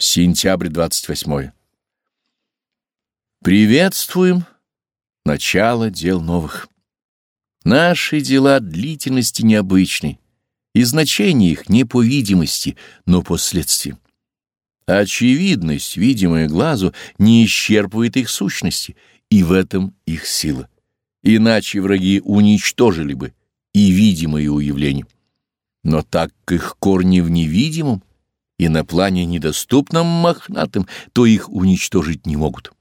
Сентябрь 28. Приветствуем начало дел новых. Наши дела длительности необычной, и значение их не по видимости, но по следствиям. Очевидность, видимая глазу, не исчерпывает их сущности, и в этом их сила. Иначе враги уничтожили бы и видимые уявления. Но так как их корни в невидимом, и на плане недоступном мохнатым, то их уничтожить не могут.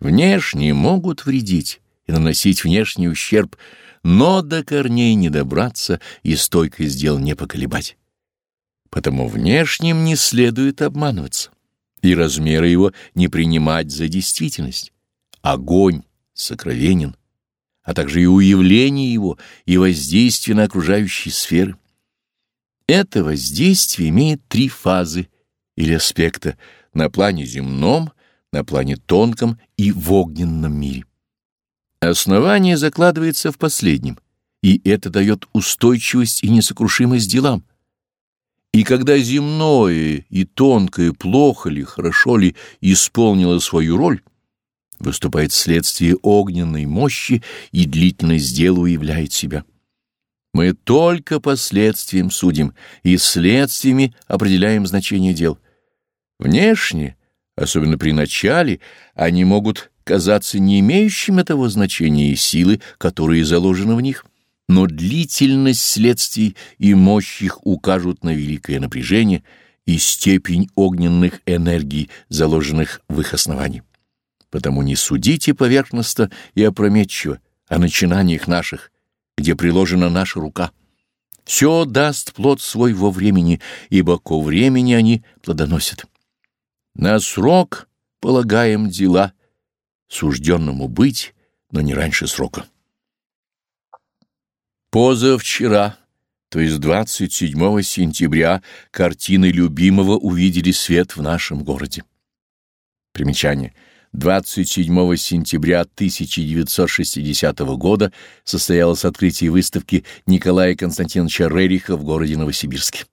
Внешние могут вредить и наносить внешний ущерб, но до корней не добраться и стойкость дел не поколебать. Потому внешним не следует обманываться, и размеры его не принимать за действительность. Огонь сокровенен, а также и уявление его, и воздействие на окружающие сферы. Это воздействие имеет три фазы или аспекта на плане земном, на плане тонком и в огненном мире. Основание закладывается в последнем, и это дает устойчивость и несокрушимость делам. И когда земное и тонкое плохо ли, хорошо ли исполнило свою роль, выступает следствие огненной мощи, и длительность дела уявляет себя. Мы только последствием судим и следствиями определяем значение дел. Внешне, особенно при начале, они могут казаться не имеющими того значения и силы, которые заложены в них, но длительность следствий и мощь их укажут на великое напряжение и степень огненных энергий, заложенных в их основании. Потому не судите поверхностно и опрометчиво о начинаниях наших, где приложена наша рука. Все даст плод свой во времени, ибо ко времени они плодоносят. На срок полагаем дела, сужденному быть, но не раньше срока. Позавчера, то есть 27 сентября, картины любимого увидели свет в нашем городе. Примечание — 27 сентября 1960 года состоялось открытие выставки Николая Константиновича Рериха в городе Новосибирске.